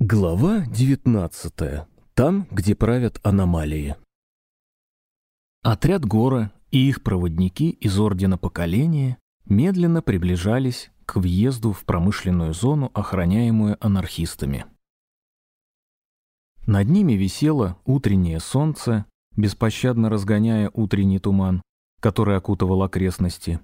Глава 19. Там, где правят аномалии. Отряд Гора и их проводники из Ордена Поколения медленно приближались к въезду в промышленную зону, охраняемую анархистами. Над ними висело утреннее солнце, беспощадно разгоняя утренний туман, который окутывал окрестности.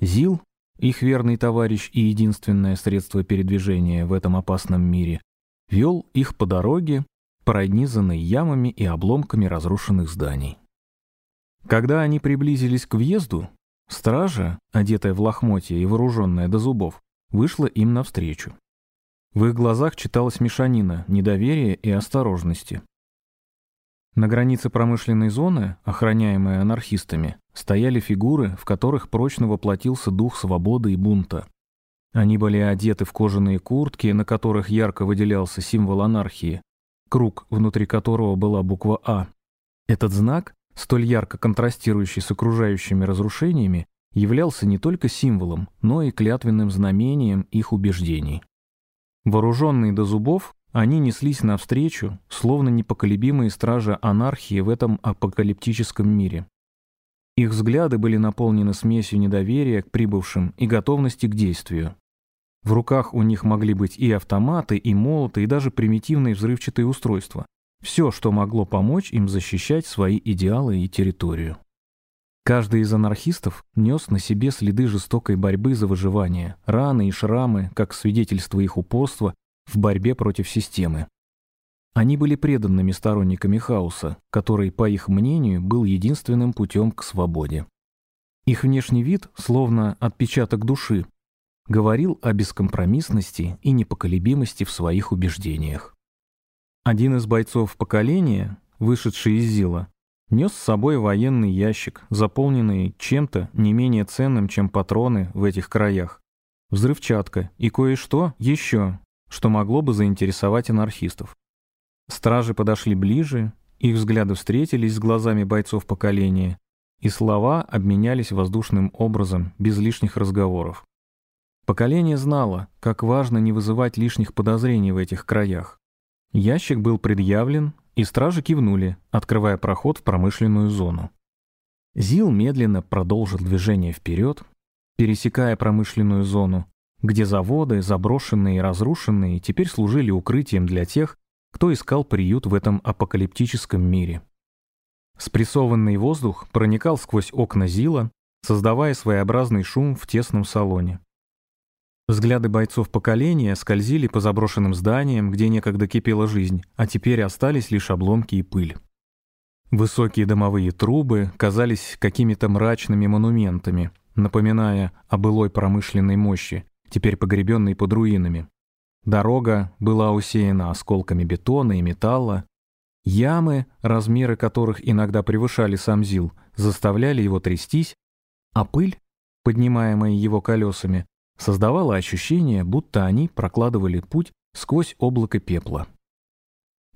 Зил, их верный товарищ и единственное средство передвижения в этом опасном мире, вел их по дороге, пронизанной ямами и обломками разрушенных зданий. Когда они приблизились к въезду, стража, одетая в лохмотья и вооруженная до зубов, вышла им навстречу. В их глазах читалась мешанина недоверия и осторожности. На границе промышленной зоны, охраняемой анархистами, стояли фигуры, в которых прочно воплотился дух свободы и бунта. Они были одеты в кожаные куртки, на которых ярко выделялся символ анархии, круг, внутри которого была буква «А». Этот знак, столь ярко контрастирующий с окружающими разрушениями, являлся не только символом, но и клятвенным знамением их убеждений. Вооруженные до зубов, они неслись навстречу, словно непоколебимые стражи анархии в этом апокалиптическом мире. Их взгляды были наполнены смесью недоверия к прибывшим и готовности к действию. В руках у них могли быть и автоматы, и молоты, и даже примитивные взрывчатые устройства. Все, что могло помочь им защищать свои идеалы и территорию. Каждый из анархистов нес на себе следы жестокой борьбы за выживание, раны и шрамы, как свидетельство их упорства в борьбе против системы. Они были преданными сторонниками хаоса, который, по их мнению, был единственным путем к свободе. Их внешний вид, словно отпечаток души, говорил о бескомпромиссности и непоколебимости в своих убеждениях. Один из бойцов поколения, вышедший из Зила, нес с собой военный ящик, заполненный чем-то не менее ценным, чем патроны в этих краях, взрывчатка и кое-что еще, что могло бы заинтересовать анархистов. Стражи подошли ближе, их взгляды встретились с глазами бойцов поколения, и слова обменялись воздушным образом, без лишних разговоров. Поколение знало, как важно не вызывать лишних подозрений в этих краях. Ящик был предъявлен, и стражи кивнули, открывая проход в промышленную зону. Зил медленно продолжил движение вперед, пересекая промышленную зону, где заводы, заброшенные и разрушенные, теперь служили укрытием для тех, кто искал приют в этом апокалиптическом мире. Спрессованный воздух проникал сквозь окна Зила, создавая своеобразный шум в тесном салоне. Взгляды бойцов поколения скользили по заброшенным зданиям, где некогда кипела жизнь, а теперь остались лишь обломки и пыль. Высокие домовые трубы казались какими-то мрачными монументами, напоминая о былой промышленной мощи, теперь погребенной под руинами. Дорога была усеяна осколками бетона и металла. Ямы, размеры которых иногда превышали сам Зил, заставляли его трястись, а пыль, поднимаемая его колесами, создавала ощущение, будто они прокладывали путь сквозь облако пепла.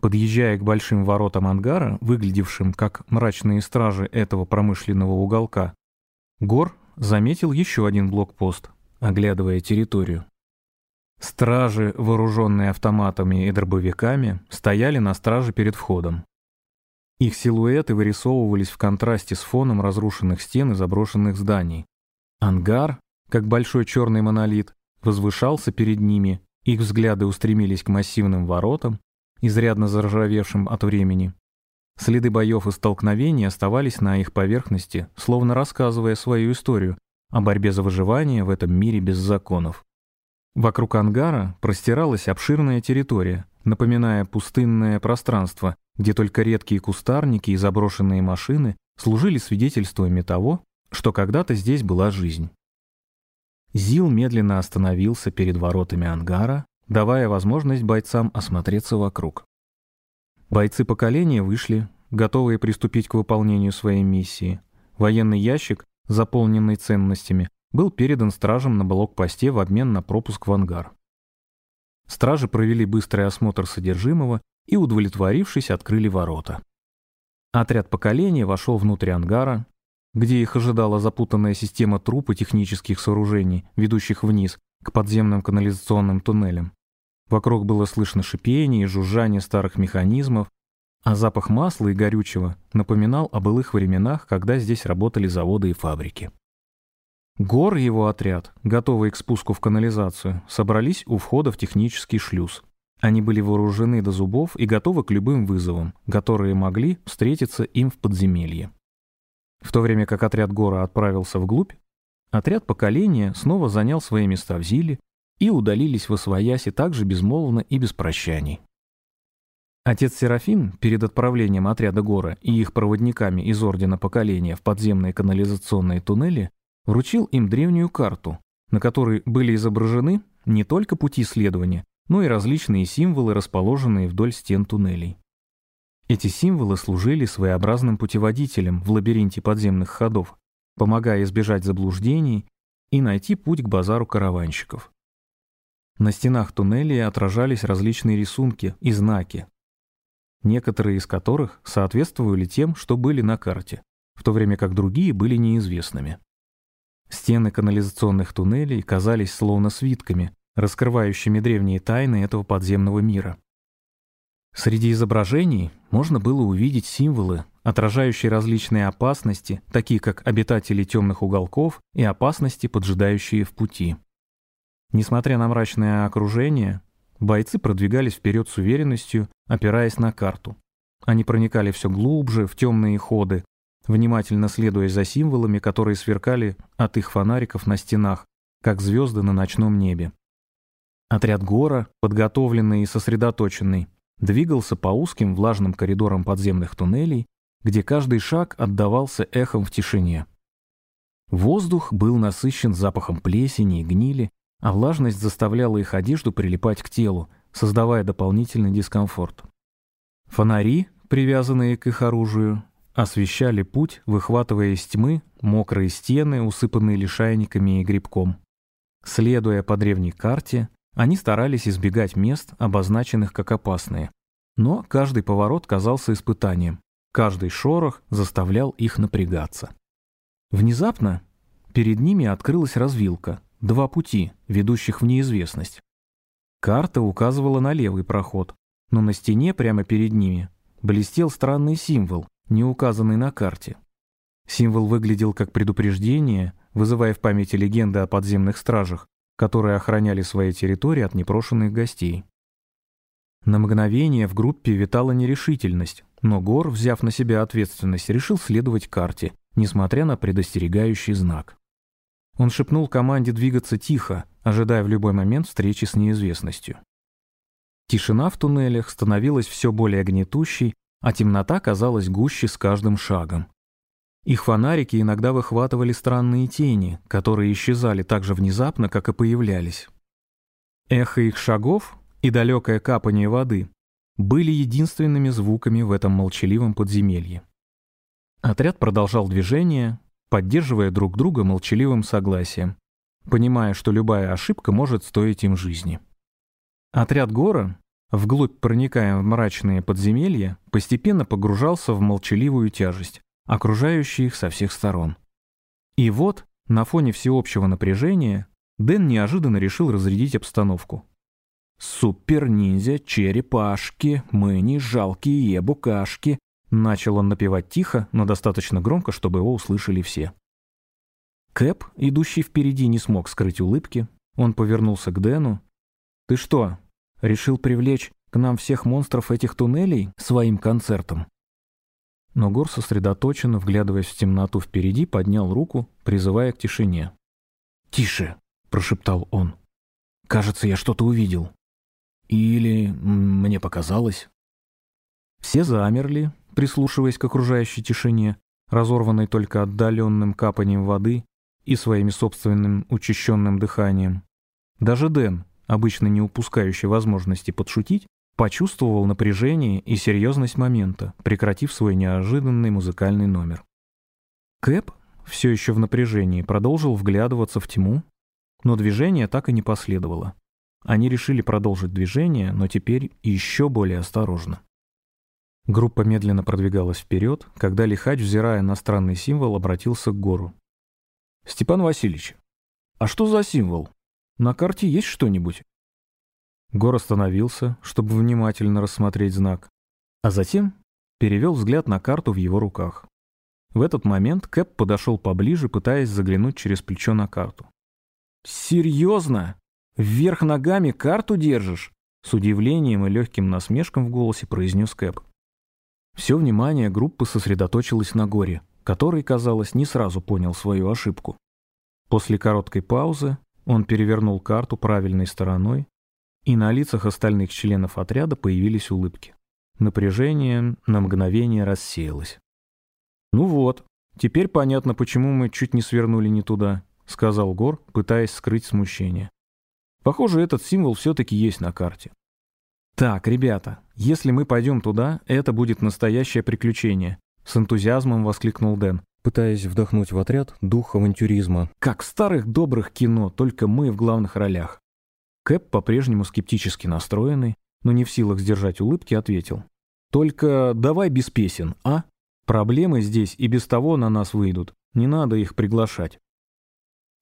Подъезжая к большим воротам ангара, выглядевшим как мрачные стражи этого промышленного уголка, Гор заметил еще один блокпост, оглядывая территорию. Стражи, вооруженные автоматами и дробовиками, стояли на страже перед входом. Их силуэты вырисовывались в контрасте с фоном разрушенных стен и заброшенных зданий. Ангар, как большой черный монолит, возвышался перед ними, их взгляды устремились к массивным воротам, изрядно заржавевшим от времени. Следы боев и столкновений оставались на их поверхности, словно рассказывая свою историю о борьбе за выживание в этом мире без законов. Вокруг ангара простиралась обширная территория, напоминая пустынное пространство, где только редкие кустарники и заброшенные машины служили свидетельствами того, что когда-то здесь была жизнь. Зил медленно остановился перед воротами ангара, давая возможность бойцам осмотреться вокруг. Бойцы поколения вышли, готовые приступить к выполнению своей миссии. Военный ящик, заполненный ценностями, был передан стражам на блокпосте в обмен на пропуск в ангар. Стражи провели быстрый осмотр содержимого и, удовлетворившись, открыли ворота. Отряд поколения вошел внутрь ангара, где их ожидала запутанная система труб и технических сооружений, ведущих вниз, к подземным канализационным туннелям. Вокруг было слышно шипение и жужжание старых механизмов, а запах масла и горючего напоминал о былых временах, когда здесь работали заводы и фабрики. Гор и его отряд, готовые к спуску в канализацию, собрались у входа в технический шлюз. Они были вооружены до зубов и готовы к любым вызовам, которые могли встретиться им в подземелье. В то время как отряд Гора отправился вглубь, отряд поколения снова занял свои места в Зиле и удалились в Освояси также безмолвно и без прощаний. Отец Серафим перед отправлением отряда Гора и их проводниками из Ордена Поколения в подземные канализационные туннели вручил им древнюю карту, на которой были изображены не только пути следования, но и различные символы, расположенные вдоль стен туннелей. Эти символы служили своеобразным путеводителем в лабиринте подземных ходов, помогая избежать заблуждений и найти путь к базару караванщиков. На стенах туннелей отражались различные рисунки и знаки, некоторые из которых соответствовали тем, что были на карте, в то время как другие были неизвестными. Стены канализационных туннелей казались словно свитками, раскрывающими древние тайны этого подземного мира. Среди изображений можно было увидеть символы, отражающие различные опасности, такие как обитатели темных уголков и опасности, поджидающие в пути. Несмотря на мрачное окружение, бойцы продвигались вперед с уверенностью, опираясь на карту. Они проникали все глубже в темные ходы, внимательно следуя за символами, которые сверкали от их фонариков на стенах, как звезды на ночном небе. Отряд Гора, подготовленный и сосредоточенный, двигался по узким влажным коридорам подземных туннелей, где каждый шаг отдавался эхом в тишине. Воздух был насыщен запахом плесени и гнили, а влажность заставляла их одежду прилипать к телу, создавая дополнительный дискомфорт. Фонари, привязанные к их оружию, освещали путь, выхватывая из тьмы мокрые стены, усыпанные лишайниками и грибком. Следуя по древней карте, они старались избегать мест, обозначенных как опасные. Но каждый поворот казался испытанием. Каждый шорох заставлял их напрягаться. Внезапно перед ними открылась развилка, два пути, ведущих в неизвестность. Карта указывала на левый проход, но на стене прямо перед ними блестел странный символ, не указанный на карте. Символ выглядел как предупреждение, вызывая в памяти легенды о подземных стражах, которые охраняли свои территории от непрошенных гостей. На мгновение в группе витала нерешительность, но Гор, взяв на себя ответственность, решил следовать карте, несмотря на предостерегающий знак. Он шепнул команде двигаться тихо, ожидая в любой момент встречи с неизвестностью. Тишина в туннелях становилась все более гнетущей, а темнота казалась гуще с каждым шагом. Их фонарики иногда выхватывали странные тени, которые исчезали так же внезапно, как и появлялись. Эхо их шагов и далекое капание воды были единственными звуками в этом молчаливом подземелье. Отряд продолжал движение, поддерживая друг друга молчаливым согласием, понимая, что любая ошибка может стоить им жизни. Отряд Гора, вглубь проникая в мрачные подземелья, постепенно погружался в молчаливую тяжесть, окружающие их со всех сторон. И вот, на фоне всеобщего напряжения, Дэн неожиданно решил разрядить обстановку. «Супер-ниндзя, черепашки, мы не жалкие букашки», начал он напевать тихо, но достаточно громко, чтобы его услышали все. Кэп, идущий впереди, не смог скрыть улыбки. Он повернулся к Дэну. «Ты что, решил привлечь к нам всех монстров этих туннелей своим концертом?» Но Гор, сосредоточенно, вглядываясь в темноту впереди, поднял руку, призывая к тишине. «Тише!» — прошептал он. «Кажется, я что-то увидел. Или мне показалось?» Все замерли, прислушиваясь к окружающей тишине, разорванной только отдаленным капанием воды и своим собственным учащенным дыханием. Даже Дэн, обычно не упускающий возможности подшутить, почувствовал напряжение и серьезность момента, прекратив свой неожиданный музыкальный номер. Кэп, все еще в напряжении, продолжил вглядываться в тьму, но движение так и не последовало. Они решили продолжить движение, но теперь еще более осторожно. Группа медленно продвигалась вперед, когда Лихач, взирая на странный символ, обратился к гору. «Степан Васильевич, а что за символ? На карте есть что-нибудь?» Гор остановился, чтобы внимательно рассмотреть знак, а затем перевел взгляд на карту в его руках. В этот момент Кэп подошел поближе, пытаясь заглянуть через плечо на карту. «Серьезно? Вверх ногами карту держишь?» С удивлением и легким насмешком в голосе произнес Кэп. Все внимание группы сосредоточилось на горе, который, казалось, не сразу понял свою ошибку. После короткой паузы он перевернул карту правильной стороной, и на лицах остальных членов отряда появились улыбки. Напряжение на мгновение рассеялось. «Ну вот, теперь понятно, почему мы чуть не свернули не туда», — сказал Гор, пытаясь скрыть смущение. «Похоже, этот символ все-таки есть на карте». «Так, ребята, если мы пойдем туда, это будет настоящее приключение», — с энтузиазмом воскликнул Дэн, пытаясь вдохнуть в отряд дух авантюризма. «Как в старых добрых кино, только мы в главных ролях». Кэп, по-прежнему скептически настроенный, но не в силах сдержать улыбки, ответил. «Только давай без песен, а?» Проблемы здесь и без того на нас выйдут. Не надо их приглашать.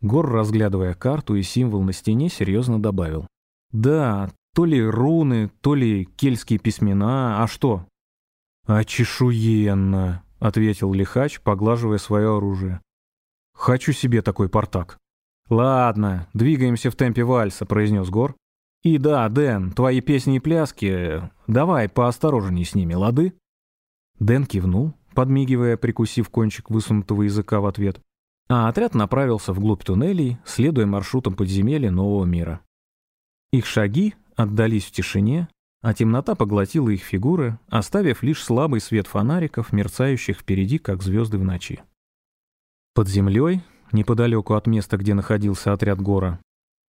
Гор, разглядывая карту и символ на стене, серьезно добавил. Да, то ли руны, то ли кельтские письмена, а что? «Очешуенно», — ответил лихач, поглаживая свое оружие. «Хочу себе такой портак». «Ладно, двигаемся в темпе вальса», — произнес Гор. «И да, Дэн, твои песни и пляски, давай поосторожней с ними, лады?» Дэн кивнул, подмигивая, прикусив кончик высунутого языка в ответ. А отряд направился вглубь туннелей, следуя маршрутам подземелья нового мира. Их шаги отдались в тишине, а темнота поглотила их фигуры, оставив лишь слабый свет фонариков, мерцающих впереди, как звезды в ночи. Под землей, неподалеку от места, где находился отряд гора,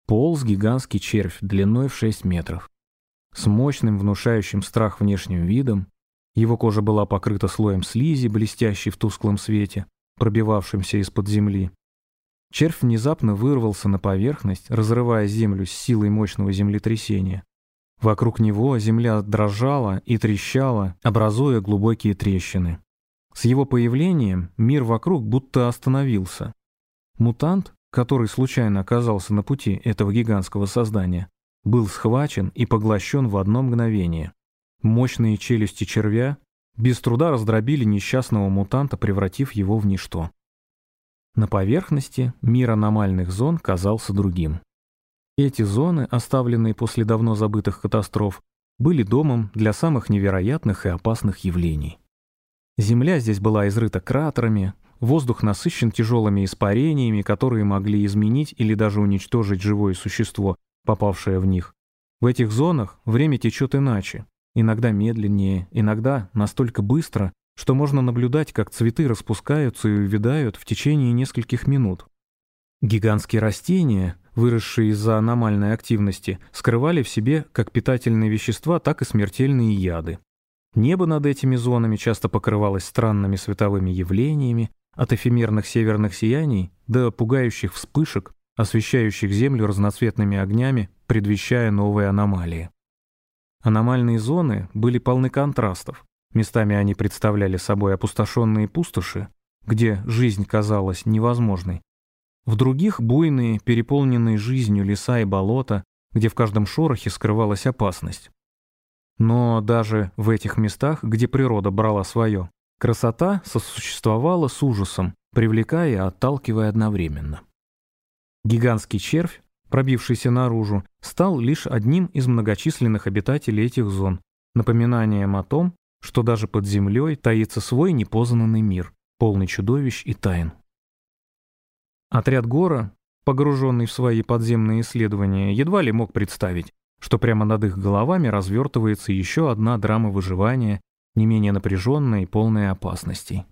полз гигантский червь длиной в 6 метров. С мощным, внушающим страх внешним видом, его кожа была покрыта слоем слизи, блестящей в тусклом свете, пробивавшимся из-под земли. Червь внезапно вырвался на поверхность, разрывая землю с силой мощного землетрясения. Вокруг него земля дрожала и трещала, образуя глубокие трещины. С его появлением мир вокруг будто остановился. Мутант, который случайно оказался на пути этого гигантского создания, был схвачен и поглощен в одно мгновение. Мощные челюсти червя без труда раздробили несчастного мутанта, превратив его в ничто. На поверхности мир аномальных зон казался другим. Эти зоны, оставленные после давно забытых катастроф, были домом для самых невероятных и опасных явлений. Земля здесь была изрыта кратерами, воздух насыщен тяжелыми испарениями, которые могли изменить или даже уничтожить живое существо, попавшее в них. В этих зонах время течет иначе, иногда медленнее, иногда настолько быстро, что можно наблюдать, как цветы распускаются и увядают в течение нескольких минут. Гигантские растения, выросшие из-за аномальной активности, скрывали в себе как питательные вещества, так и смертельные яды. Небо над этими зонами часто покрывалось странными световыми явлениями, от эфемерных северных сияний до пугающих вспышек, освещающих Землю разноцветными огнями, предвещая новые аномалии. Аномальные зоны были полны контрастов. Местами они представляли собой опустошенные пустоши, где жизнь казалась невозможной. В других — буйные, переполненные жизнью леса и болота, где в каждом шорохе скрывалась опасность. Но даже в этих местах, где природа брала свое, красота сосуществовала с ужасом, привлекая и отталкивая одновременно. Гигантский червь пробившийся наружу, стал лишь одним из многочисленных обитателей этих зон, напоминанием о том, что даже под землей таится свой непознанный мир, полный чудовищ и тайн. Отряд Гора, погруженный в свои подземные исследования, едва ли мог представить, что прямо над их головами развертывается еще одна драма выживания, не менее напряженная и полная опасностей.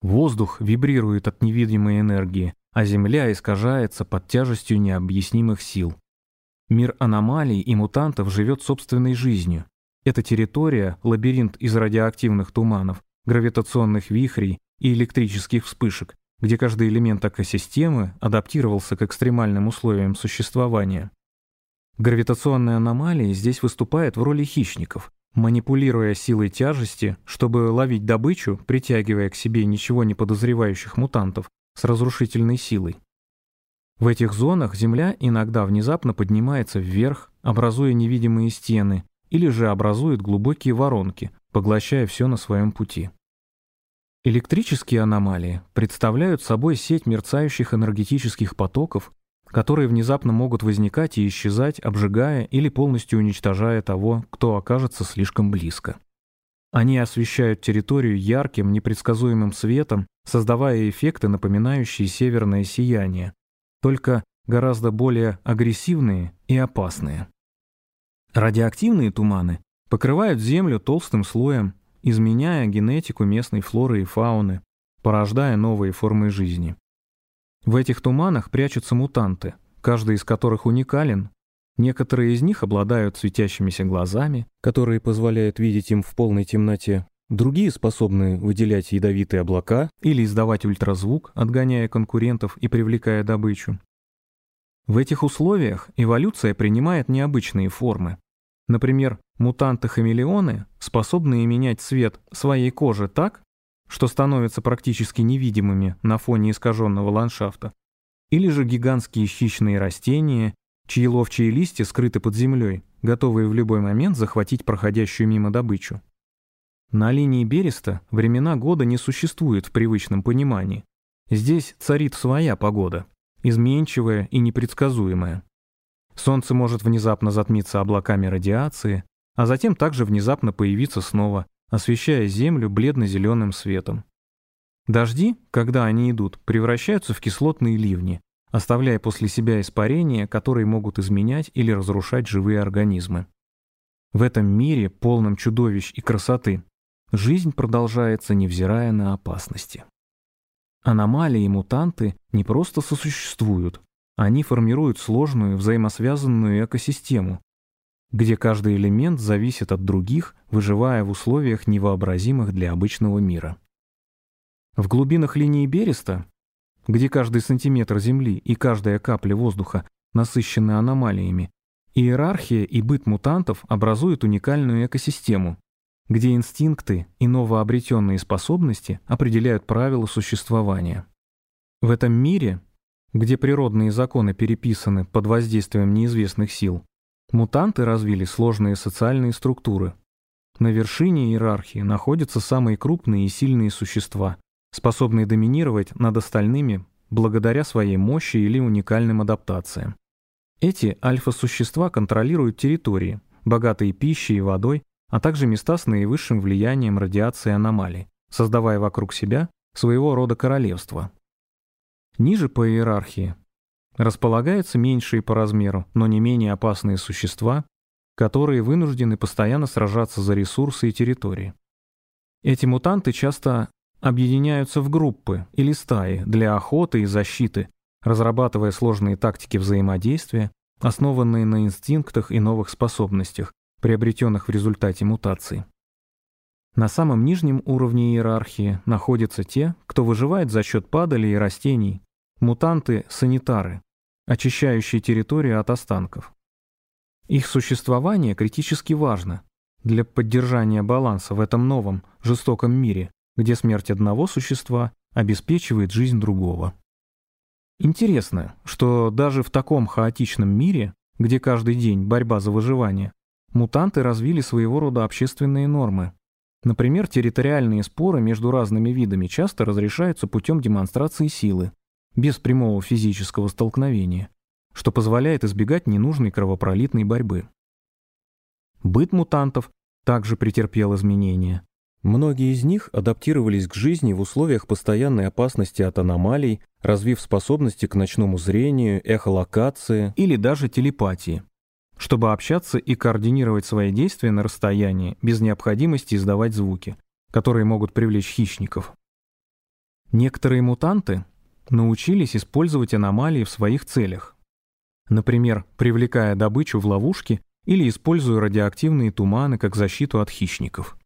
Воздух вибрирует от невидимой энергии, а Земля искажается под тяжестью необъяснимых сил. Мир аномалий и мутантов живет собственной жизнью. Эта территория – лабиринт из радиоактивных туманов, гравитационных вихрей и электрических вспышек, где каждый элемент экосистемы адаптировался к экстремальным условиям существования. Гравитационные аномалии здесь выступают в роли хищников, манипулируя силой тяжести, чтобы ловить добычу, притягивая к себе ничего не подозревающих мутантов, с разрушительной силой. В этих зонах Земля иногда внезапно поднимается вверх, образуя невидимые стены, или же образуют глубокие воронки, поглощая все на своем пути. Электрические аномалии представляют собой сеть мерцающих энергетических потоков, которые внезапно могут возникать и исчезать, обжигая или полностью уничтожая того, кто окажется слишком близко. Они освещают территорию ярким, непредсказуемым светом, создавая эффекты, напоминающие северное сияние, только гораздо более агрессивные и опасные. Радиоактивные туманы покрывают Землю толстым слоем, изменяя генетику местной флоры и фауны, порождая новые формы жизни. В этих туманах прячутся мутанты, каждый из которых уникален. Некоторые из них обладают светящимися глазами, которые позволяют видеть им в полной темноте. Другие способны выделять ядовитые облака или издавать ультразвук, отгоняя конкурентов и привлекая добычу. В этих условиях эволюция принимает необычные формы. Например, мутанты-хамелеоны, способные менять цвет своей кожи так, что становятся практически невидимыми на фоне искаженного ландшафта, или же гигантские хищные растения, чьи ловчие листья скрыты под землей, готовые в любой момент захватить проходящую мимо добычу. На линии Береста времена года не существует в привычном понимании. Здесь царит своя погода, изменчивая и непредсказуемая. Солнце может внезапно затмиться облаками радиации, а затем также внезапно появиться снова, освещая Землю бледно-зеленым светом. Дожди, когда они идут, превращаются в кислотные ливни, оставляя после себя испарения, которые могут изменять или разрушать живые организмы. В этом мире, полном чудовищ и красоты, жизнь продолжается, невзирая на опасности. Аномалии и мутанты не просто сосуществуют, они формируют сложную взаимосвязанную экосистему, где каждый элемент зависит от других, выживая в условиях невообразимых для обычного мира. В глубинах линии Береста, где каждый сантиметр земли и каждая капля воздуха насыщены аномалиями, иерархия и быт мутантов образуют уникальную экосистему, где инстинкты и новообретенные способности определяют правила существования. В этом мире, где природные законы переписаны под воздействием неизвестных сил, Мутанты развили сложные социальные структуры. На вершине иерархии находятся самые крупные и сильные существа, способные доминировать над остальными благодаря своей мощи или уникальным адаптациям. Эти альфа-существа контролируют территории, богатые пищей и водой, а также места с наивысшим влиянием радиации аномалий, создавая вокруг себя своего рода королевство. Ниже по иерархии располагаются меньшие по размеру, но не менее опасные существа, которые вынуждены постоянно сражаться за ресурсы и территории. Эти мутанты часто объединяются в группы или стаи для охоты и защиты, разрабатывая сложные тактики взаимодействия, основанные на инстинктах и новых способностях, приобретенных в результате мутаций. На самом нижнем уровне иерархии находятся те, кто выживает за счет падалей и растений, мутанты-санитары, очищающие территорию от останков. Их существование критически важно для поддержания баланса в этом новом, жестоком мире, где смерть одного существа обеспечивает жизнь другого. Интересно, что даже в таком хаотичном мире, где каждый день борьба за выживание, мутанты развили своего рода общественные нормы. Например, территориальные споры между разными видами часто разрешаются путем демонстрации силы, без прямого физического столкновения, что позволяет избегать ненужной кровопролитной борьбы. Быт мутантов также претерпел изменения. Многие из них адаптировались к жизни в условиях постоянной опасности от аномалий, развив способности к ночному зрению, эхолокации или даже телепатии, чтобы общаться и координировать свои действия на расстоянии без необходимости издавать звуки, которые могут привлечь хищников. Некоторые мутанты научились использовать аномалии в своих целях. Например, привлекая добычу в ловушки или используя радиоактивные туманы как защиту от хищников.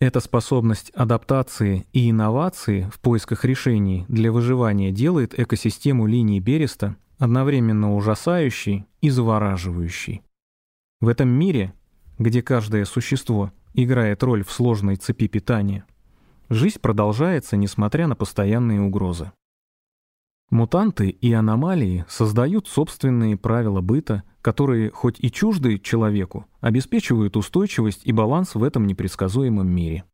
Эта способность адаптации и инновации в поисках решений для выживания делает экосистему линии Береста одновременно ужасающей и завораживающей. В этом мире, где каждое существо играет роль в сложной цепи питания, жизнь продолжается, несмотря на постоянные угрозы. Мутанты и аномалии создают собственные правила быта, которые, хоть и чужды человеку, обеспечивают устойчивость и баланс в этом непредсказуемом мире.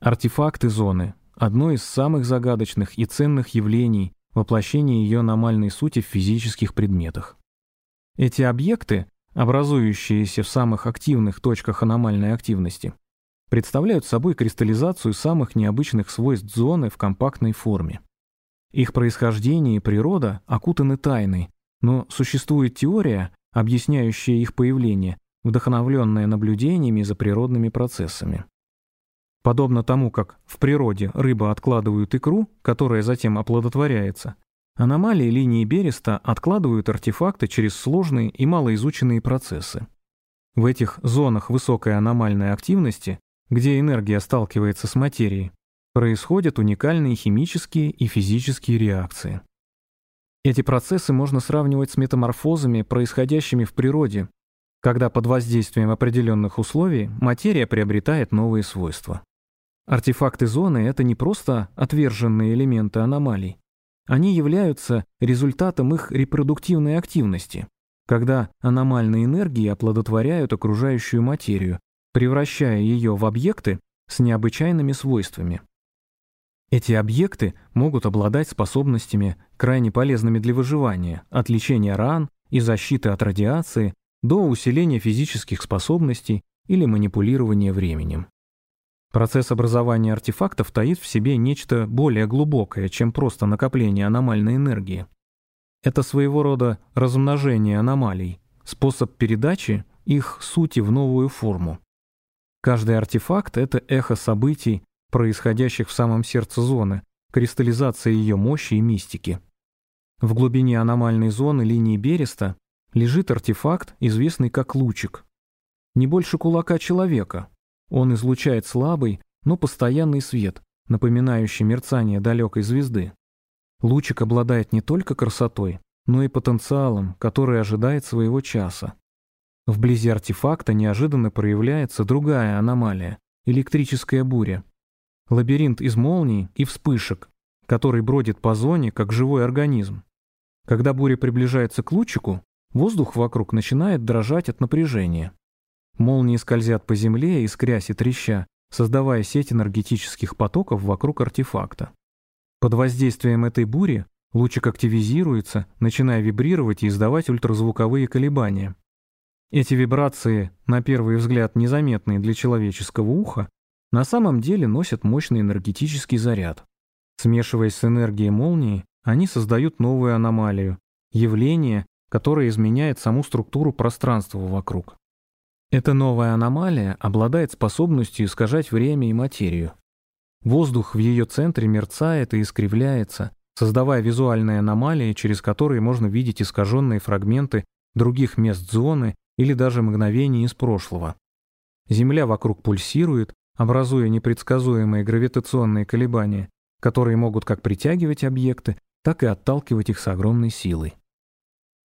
Артефакты зоны – одно из самых загадочных и ценных явлений воплощения ее аномальной сути в физических предметах. Эти объекты, образующиеся в самых активных точках аномальной активности, представляют собой кристаллизацию самых необычных свойств зоны в компактной форме. Их происхождение и природа окутаны тайной, но существует теория, объясняющая их появление, вдохновленная наблюдениями за природными процессами. Подобно тому, как в природе рыба откладывают икру, которая затем оплодотворяется, аномалии линии Береста откладывают артефакты через сложные и малоизученные процессы. В этих зонах высокой аномальной активности, где энергия сталкивается с материей, происходят уникальные химические и физические реакции. Эти процессы можно сравнивать с метаморфозами, происходящими в природе, когда под воздействием определенных условий материя приобретает новые свойства. Артефакты зоны — это не просто отверженные элементы аномалий. Они являются результатом их репродуктивной активности, когда аномальные энергии оплодотворяют окружающую материю, превращая ее в объекты с необычайными свойствами. Эти объекты могут обладать способностями, крайне полезными для выживания, от лечения ран и защиты от радиации до усиления физических способностей или манипулирования временем. Процесс образования артефактов таит в себе нечто более глубокое, чем просто накопление аномальной энергии. Это своего рода размножение аномалий, способ передачи их сути в новую форму. Каждый артефакт — это эхо событий, происходящих в самом сердце зоны, кристаллизация ее мощи и мистики. В глубине аномальной зоны линии Береста лежит артефакт, известный как лучик. Не больше кулака человека, он излучает слабый, но постоянный свет, напоминающий мерцание далекой звезды. Лучик обладает не только красотой, но и потенциалом, который ожидает своего часа. Вблизи артефакта неожиданно проявляется другая аномалия — электрическая буря. Лабиринт из молний и вспышек, который бродит по зоне, как живой организм. Когда буря приближается к лучику, воздух вокруг начинает дрожать от напряжения. Молнии скользят по земле, искрясь и треща, создавая сеть энергетических потоков вокруг артефакта. Под воздействием этой бури лучик активизируется, начиная вибрировать и издавать ультразвуковые колебания. Эти вибрации, на первый взгляд незаметные для человеческого уха, на самом деле носят мощный энергетический заряд. Смешиваясь с энергией молнии, они создают новую аномалию, явление, которое изменяет саму структуру пространства вокруг. Эта новая аномалия обладает способностью искажать время и материю. Воздух в ее центре мерцает и искривляется, создавая визуальные аномалии, через которые можно видеть искаженные фрагменты других мест зоны или даже мгновений из прошлого. Земля вокруг пульсирует, образуя непредсказуемые гравитационные колебания, которые могут как притягивать объекты, так и отталкивать их с огромной силой.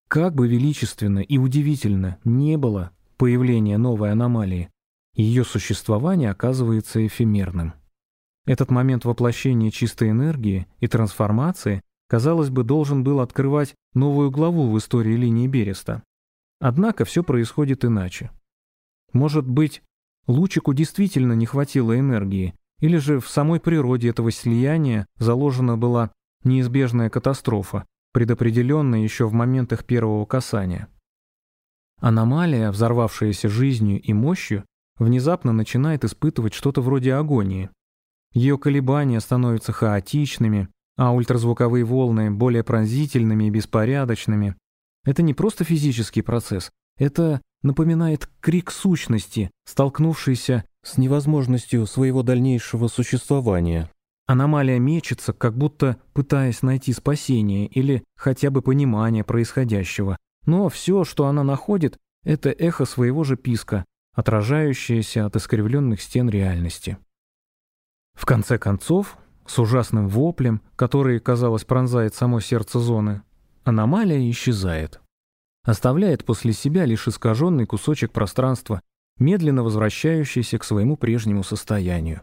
Как бы величественно и удивительно не было появления новой аномалии, ее существование оказывается эфемерным. Этот момент воплощения чистой энергии и трансформации, казалось бы, должен был открывать новую главу в истории линии Береста. Однако все происходит иначе. Может быть, лучику действительно не хватило энергии, или же в самой природе этого слияния заложена была неизбежная катастрофа, предопределенная еще в моментах первого касания. Аномалия, взорвавшаяся жизнью и мощью, внезапно начинает испытывать что-то вроде агонии. Ее колебания становятся хаотичными, а ультразвуковые волны более пронзительными и беспорядочными. Это не просто физический процесс, это напоминает крик сущности, столкнувшейся с невозможностью своего дальнейшего существования. Аномалия мечется, как будто пытаясь найти спасение или хотя бы понимание происходящего, но все, что она находит, это эхо своего же писка, отражающееся от искривленных стен реальности. В конце концов, с ужасным воплем, который, казалось, пронзает само сердце зоны, аномалия исчезает. Оставляет после себя лишь искаженный кусочек пространства, медленно возвращающийся к своему прежнему состоянию.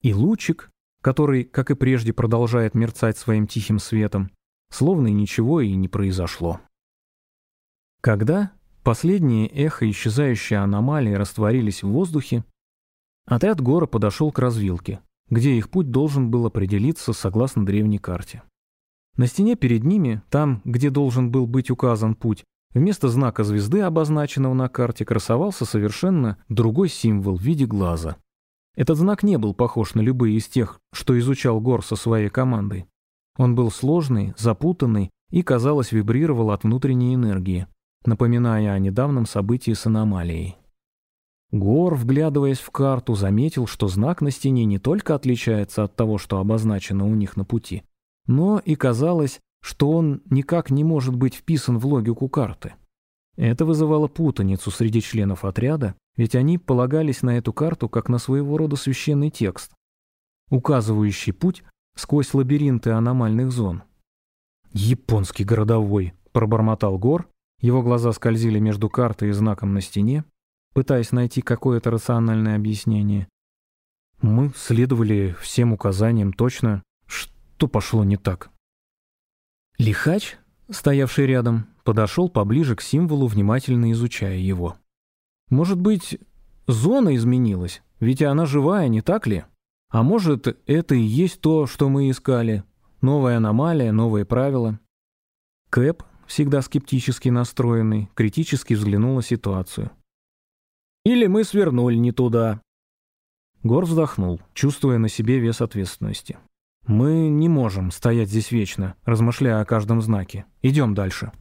И лучик, который, как и прежде, продолжает мерцать своим тихим светом, словно и ничего и не произошло. Когда последние эхо исчезающей аномалии растворились в воздухе, отряд Гора подошел к развилке, где их путь должен был определиться согласно древней карте. На стене перед ними, там, где должен был быть указан путь, вместо знака звезды, обозначенного на карте, красовался совершенно другой символ в виде глаза. Этот знак не был похож на любые из тех, что изучал Гор со своей командой. Он был сложный, запутанный и, казалось, вибрировал от внутренней энергии, напоминая о недавнем событии с аномалией. Гор, вглядываясь в карту, заметил, что знак на стене не только отличается от того, что обозначено у них на пути, но и казалось, что он никак не может быть вписан в логику карты. Это вызывало путаницу среди членов отряда, ведь они полагались на эту карту как на своего рода священный текст, указывающий путь сквозь лабиринты аномальных зон. «Японский городовой», — пробормотал Гор, его глаза скользили между картой и знаком на стене, пытаясь найти какое-то рациональное объяснение. Мы следовали всем указаниям точно, что пошло не так. Лихач, стоявший рядом, подошел поближе к символу, внимательно изучая его. Может быть, зона изменилась, ведь она живая, не так ли? А может, это и есть то, что мы искали? Новая аномалия, новые правила? Кэп, всегда скептически настроенный, критически взглянул на ситуацию. «Или мы свернули не туда». Гор вздохнул, чувствуя на себе вес ответственности. Мы не можем стоять здесь вечно, размышляя о каждом знаке. Идем дальше.